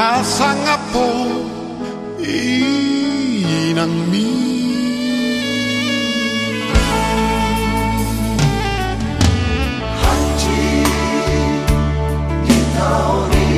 Pasang apo inang mi Haji Gitaori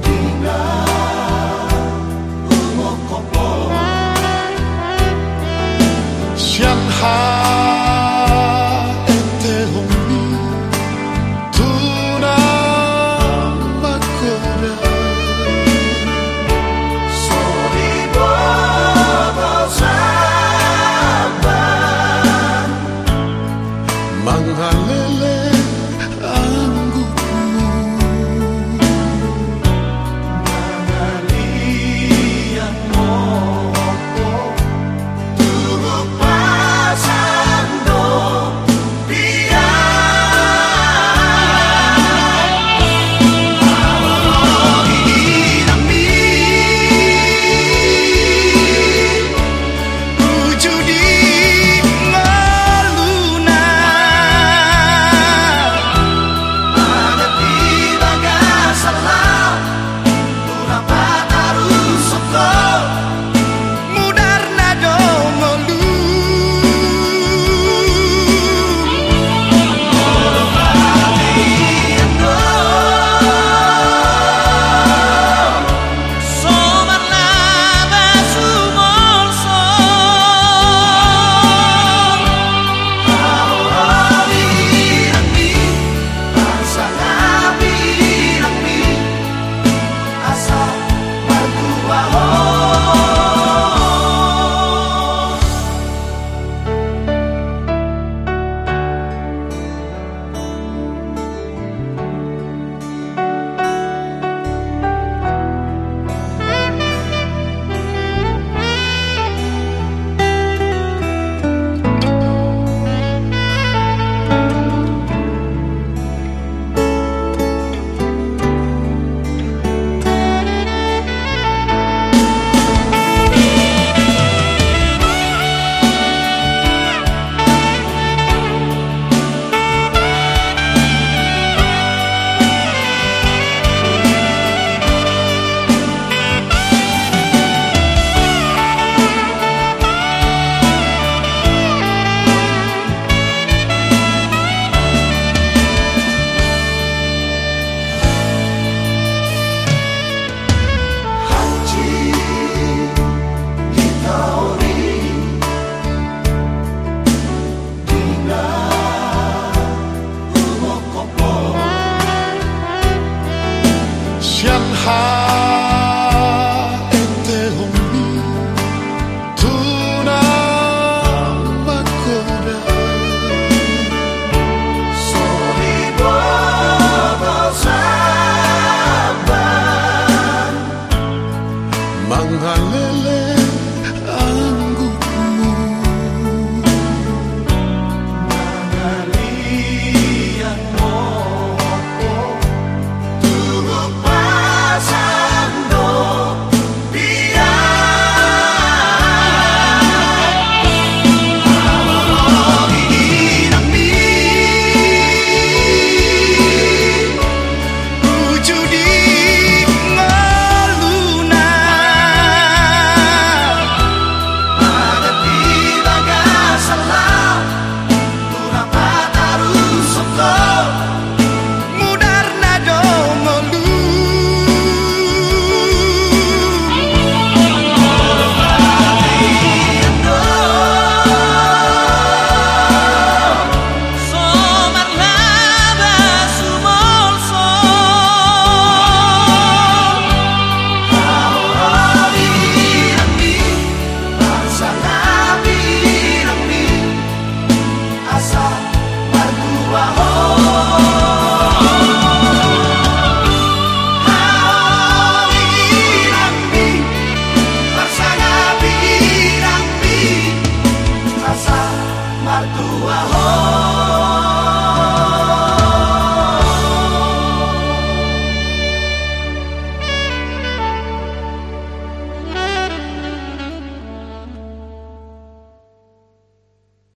Dina Umokopo Sian ha heart.